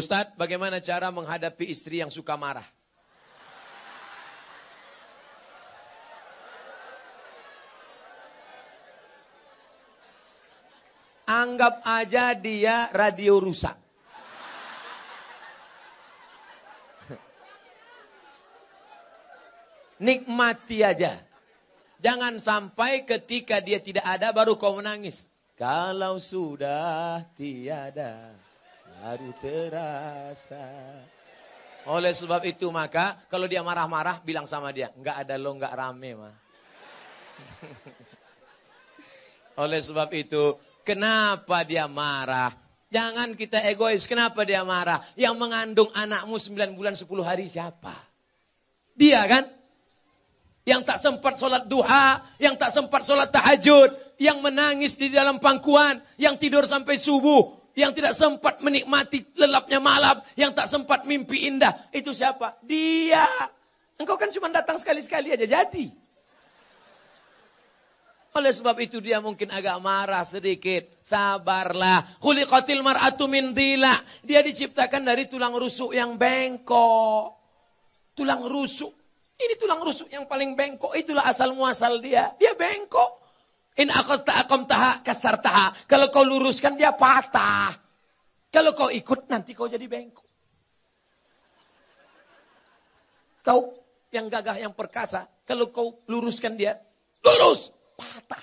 Ustadz, bagaimana cara menghadapi istri yang suka marah? Anggap aja dia radio rusak. Nikmati aja. Jangan sampai ketika dia tidak ada baru kau menangis. Kalau sudah tiada baru terasa. Oleh sebab itu maka kalau dia marah-marah bilang sama dia, enggak ada lo enggak rame mah. Oleh sebab itu, kenapa dia marah? Jangan kita egois, kenapa dia marah? Yang mengandung anakmu 9 bulan 10 hari siapa? Dia kan? Yang tak sempat sholat duha, yang tak sempat sholat tahajud, yang menangis di dalam pangkuan, yang tidur sampai subuh, yang tidak sempat menikmati lelapnya malam, yang tak sempat mimpi indah, itu siapa? Dia. Engkau kan cuma datang sekali-sekali aja jadi. Oleh sebab itu dia mungkin agak marah sedikit. Sabarlah. Khuliqatil mar'atu min dhila. Dia diciptakan dari tulang rusuk yang bengkok. Tulang rusuk. Ini tulang rusuk yang paling bengkok. Itulah asal muasal dia. Dia bengkok. In akhasta akom taha kasar taha. Kalau kau luruskan dia patah. Kalau kau ikut nanti kau jadi bengkok. Kau yang gagah yang perkasa. Kalau kau luruskan dia. Lurus. Patah.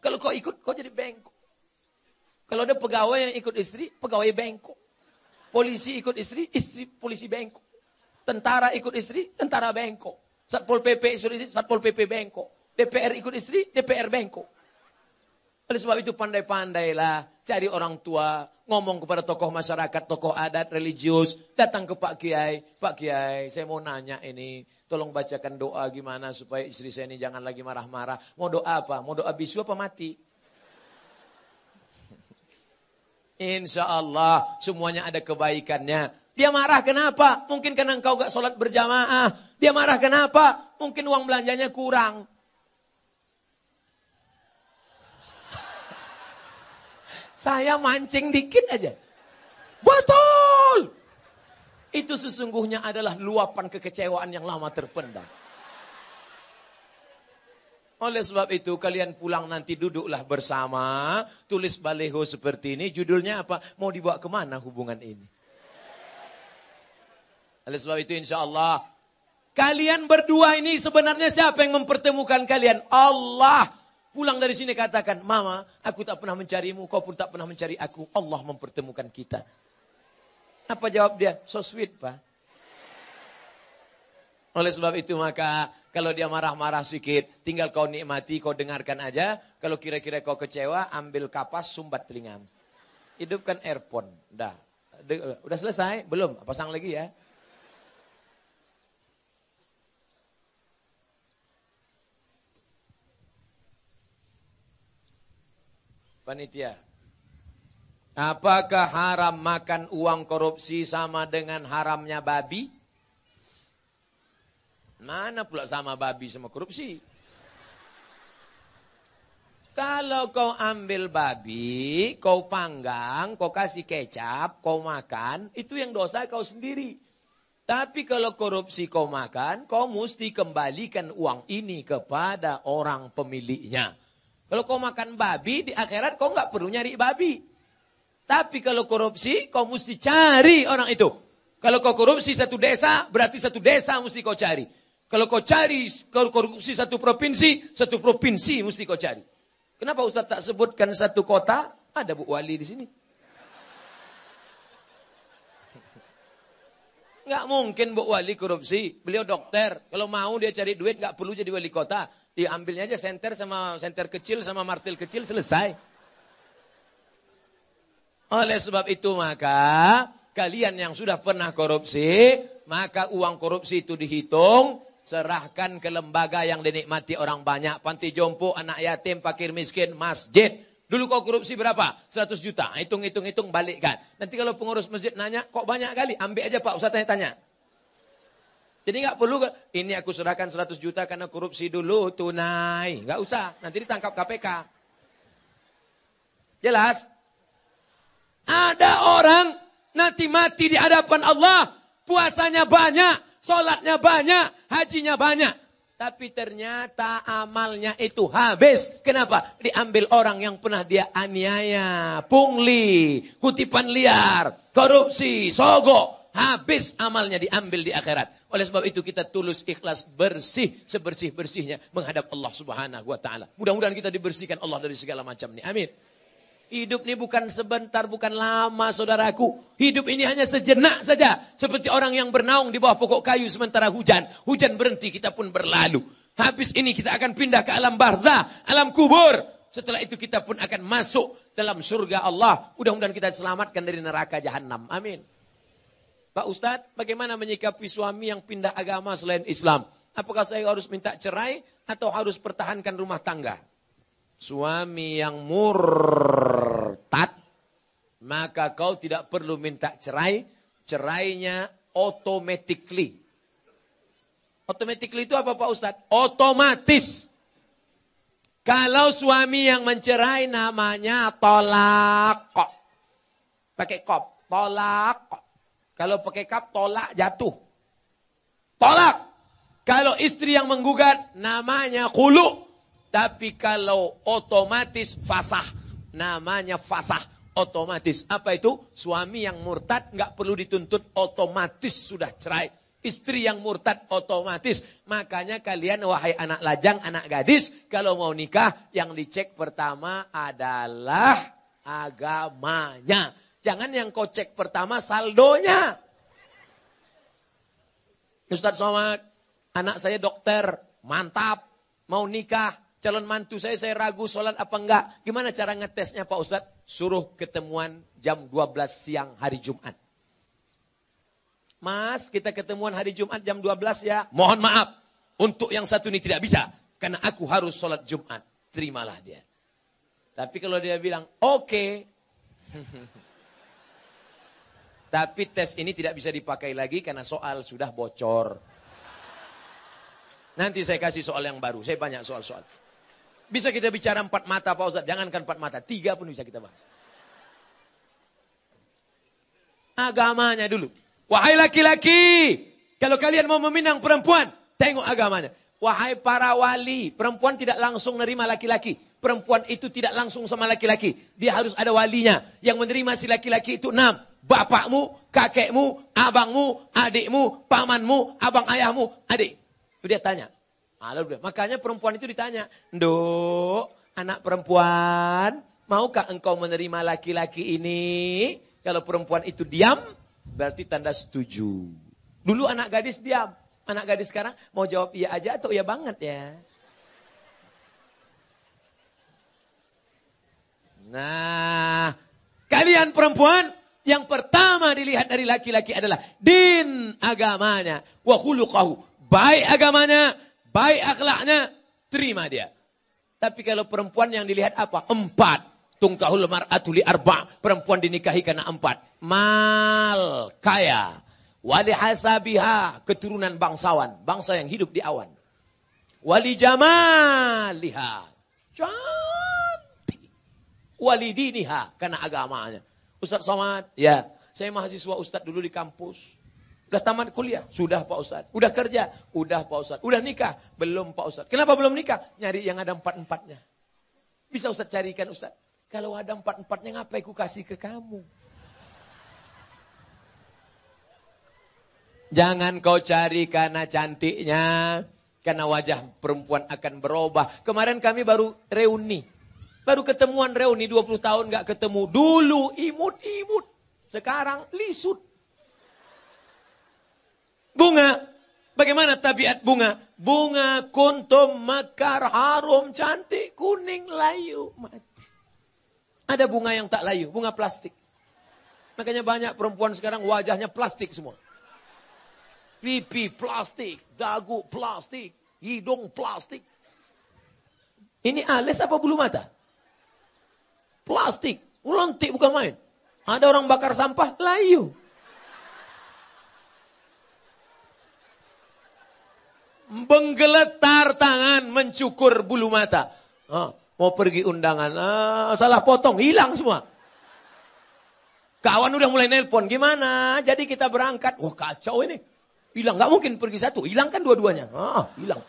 Kalau kau ikut kau jadi bengkok. Kalau ada pegawai yang ikut istri. Pegawai bengkok. Polisi ikut istri. Istri polisi bengkok. Tentara ikut istri. Tentara bengkok. Satpol PP istri. Satpol PP bengkok. DPR ikut istri. DPR bengkok. Oleh sebab itu pandai-pandailah cari orang tua, ngomong kepada tokoh masyarakat, tokoh adat, religius, datang ke Pak Kiai, Pak Kiai, saya mau nanya ini, tolong bacakan doa gimana supaya istri saya ini jangan lagi marah-marah. Mau doa apa? Mau doa bisu apa mati? Insya Allah semuanya ada kebaikannya. Dia marah kenapa? Mungkin karena engkau gak sholat berjamaah. Dia marah kenapa? Mungkin uang belanjanya kurang. Saya mancing dikit aja. Betul. Itu sesungguhnya adalah luapan kekecewaan yang lama terpendam. Oleh sebab itu kalian pulang nanti duduklah bersama. Tulis baleho seperti ini. Judulnya apa? Mau dibawa ke mana hubungan ini? Oleh sebab itu insya Allah. Kalian berdua ini sebenarnya siapa yang mempertemukan kalian? Allah. Pulang dari sini katakan, Mama, aku tak pernah mencarimu, kau pun tak pernah mencari aku. Allah mempertemukan kita. Apa jawab dia? So sweet, Pak. Oleh sebab itu maka kalau dia marah-marah sedikit, tinggal kau nikmati, kau dengarkan aja. Kalau kira-kira kau kecewa, ambil kapas, sumbat telingamu. Hidupkan earphone. Dah. Udah selesai? Belum? Pasang lagi ya. Panitia. Apakah haram makan uang korupsi sama dengan haramnya babi? Mana pula sama babi sama korupsi? Kalau kau ambil babi, kau panggang, kau kasih kecap, kau makan, itu yang dosa kau sendiri. Tapi kalau korupsi kau makan, kau mesti kembalikan uang ini kepada orang pemiliknya. Kalau kau makan babi, di akhirat kau nggak perlu nyari babi. Tapi kalau korupsi, kau mesti cari orang itu. Kalau kau korupsi satu desa, berarti satu desa mesti kau cari. Kalau kau cari kalau korupsi satu provinsi, satu provinsi mesti kau cari. Kenapa Ustaz tak sebutkan satu kota? Ada Bu Wali di sini. Nggak mungkin Bu Wali korupsi. Beliau dokter. Kalau mau dia cari duit nggak perlu jadi wali kota. Diambilnya aja senter sama senter kecil sama martil kecil selesai. Oleh sebab itu maka kalian yang sudah pernah korupsi, maka uang korupsi itu dihitung, serahkan ke lembaga yang dinikmati orang banyak, panti jompo, anak yatim, fakir miskin, masjid. Dulu kau korupsi berapa? 100 juta. Hitung, hitung, hitung, balikkan. Nanti kalau pengurus masjid nanya, kok banyak kali? Ambil aja Pak Ustaz tanya-tanya. Jadi nggak perlu ini aku serahkan 100 juta karena korupsi dulu tunai, nggak usah. Nanti ditangkap KPK. Jelas? Ada orang Nanti mati di hadapan Allah. Puasanya banyak, sholatnya banyak, hajinya banyak. Tapi ternyata amalnya itu habis. Kenapa? Diambil orang yang pernah dia aniaya, pungli, kutipan liar, korupsi, sogok. Habis amalnya diambil di akhirat. Oleh sebab itu kita tulus ikhlas bersih sebersih-bersihnya menghadap Allah Subhanahu wa taala. Mudah-mudahan kita dibersihkan Allah dari segala macam ini. Amin. Hidup ini bukan sebentar, bukan lama saudaraku. Hidup ini hanya sejenak saja. Seperti orang yang bernaung di bawah pokok kayu sementara hujan. Hujan berhenti, kita pun berlalu. Habis ini kita akan pindah ke alam barzah, alam kubur. Setelah itu kita pun akan masuk dalam surga Allah. Mudah-mudahan kita selamatkan dari neraka jahanam. Amin. Pak Ustadz, bagaimana menyikapi suami yang pindah agama selain Islam? Apakah saya harus minta cerai atau harus pertahankan rumah tangga? Suami yang murtad, maka kau tidak perlu minta cerai, cerainya automatically. Automatically itu apa Pak Ustadz? Otomatis. Kalau suami yang mencerai namanya tolak. Pakai kop, tolak. Kalau pakai kap, tolak jatuh. Tolak. Kalau istri yang menggugat, namanya kuluk. Tapi kalau otomatis fasah, namanya fasah otomatis. Apa itu? Suami yang murtad nggak perlu dituntut otomatis sudah cerai. Istri yang murtad otomatis. Makanya kalian wahai anak lajang, anak gadis, kalau mau nikah yang dicek pertama adalah agamanya. Jangan yang kau cek pertama saldonya. Ustaz Somad, anak saya dokter, mantap, mau nikah, calon mantu saya, saya ragu sholat apa enggak. Gimana cara ngetesnya Pak Ustadz? Suruh ketemuan jam 12 siang hari Jumat. Mas, kita ketemuan hari Jumat jam 12 ya. Mohon maaf, untuk yang satu ini tidak bisa. Karena aku harus sholat Jumat. Terimalah dia. Tapi kalau dia bilang, oke. Tapi tes ini tidak bisa dipakai lagi karena soal sudah bocor. Nanti saya kasih soal yang baru. Saya banyak soal-soal. Bisa kita bicara empat mata Pak Ustaz. Jangankan empat mata. Tiga pun bisa kita bahas. Agamanya dulu. Wahai laki-laki. Kalau kalian mau meminang perempuan. Tengok agamanya. Wahai para wali. Perempuan tidak langsung menerima laki-laki. Perempuan itu tidak langsung sama laki-laki. Dia harus ada walinya. Yang menerima si laki-laki itu enam. Bapakmu, kakekmu, abangmu, adikmu, pamanmu, abang ayahmu, adik. Dia tanya, Lalu, makanya perempuan itu ditanya, Nduk, anak perempuan, maukah engkau menerima laki-laki ini? Kalau perempuan itu diam, berarti tanda setuju. Dulu anak gadis diam. Anak gadis sekarang mau jawab iya aja atau iya banget ya. Nah, kalian perempuan yang pertama dilihat dari laki-laki adalah din agamanya wa. Baik agamanya, Baik akhlaknya, terima dia. Tapi kalau perempuan yang dilihat apa? Empat. Tungkahul mar'atu li arba. Perempuan dinikahi karena empat. Mal, kaya. Wali hasabiha, keturunan bangsawan. Bangsa yang hidup di awan. Wali jamaliha. Cantik. Wali diniha, karena agamanya. Ustaz Somad, ya. Saya mahasiswa Ustaz dulu di kampus. Udah tamat kuliah? Sudah Pak Ustaz. Udah kerja? Udah Pak Ustaz. Udah nikah? Belum Pak Ustaz. Kenapa belum nikah? Nyari yang ada empat-empatnya. Bisa Ustaz carikan Ustaz. Kalau ada empat-empatnya ngapain ku kasih ke kamu? Jangan kau cari karena cantiknya. Karena wajah perempuan akan berubah. Kemarin kami baru reuni. Baru ketemuan reuni 20 tahun gak ketemu. Dulu imut-imut. Sekarang lisut. Bunga. Bagaimana tabiat bunga? Bunga kuntum mekar harum cantik kuning layu mati. Ada bunga yang tak layu, bunga plastik. Makanya banyak perempuan sekarang wajahnya plastik semua. Pipi plastik, dagu plastik, hidung plastik. Ini alis apa bulu mata? Plastik, ulantik bukan main. Ada orang bakar sampah, layu. Menggeletar tangan mencukur bulu mata. Ah, mau pergi undangan, ah, salah potong, hilang semua. Kawan udah mulai nelpon, gimana? Jadi kita berangkat. Wah kacau ini. Hilang, nggak mungkin pergi satu. Hilang kan dua-duanya. Ah, hilang.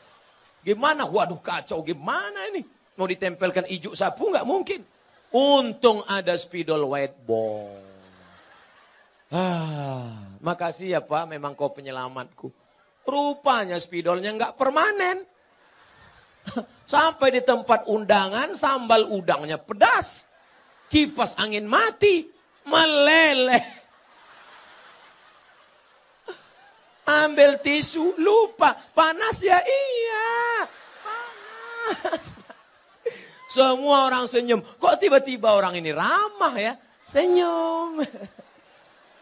Gimana? Waduh kacau, gimana ini? Mau ditempelkan ijuk sapu nggak mungkin. Untung ada spidol white ball. Ah, makasih ya Pak, memang kau penyelamatku. Rupanya spidolnya nggak permanen. Sampai di tempat undangan, sambal udangnya pedas. Kipas angin mati meleleh. Ambil tisu, lupa. Panas ya? Iya. Panas. Semua orang senyum. Kok tiba-tiba orang ini ramah ya? Senyum.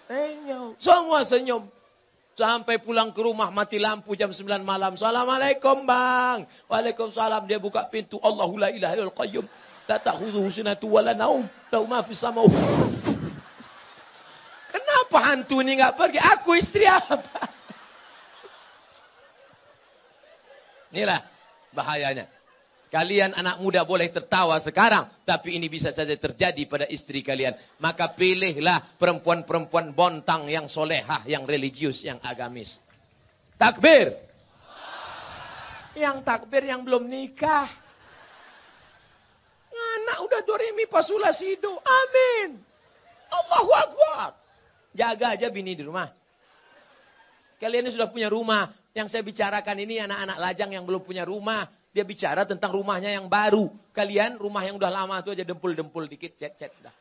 Senyum. Semua senyum. Sampai pulang ke rumah mati lampu jam 9 malam. Assalamualaikum bang. Waalaikumsalam. Dia buka pintu. Allahu la ilaha ilal qayyum. La ta'khudhuhu sinatu wa la naum. Lahu ma fis Kenapa hantu ini nggak pergi? Aku istri apa? Inilah bahayanya. Kalian anak muda boleh tertawa sekarang, tapi ini bisa saja terjadi pada istri kalian. Maka pilihlah perempuan-perempuan bontang yang solehah, yang religius, yang agamis. Takbir. Yang takbir yang belum nikah. Anak udah doremi pasula sido. Amin. Allahu Akbar. Jaga aja bini di rumah. Kalian ini sudah punya rumah. Yang saya bicarakan ini anak-anak lajang yang belum punya rumah. Dia bicara tentang rumahnya yang baru. Kalian rumah yang udah lama itu aja dempul-dempul dikit, cet-cet. Dah.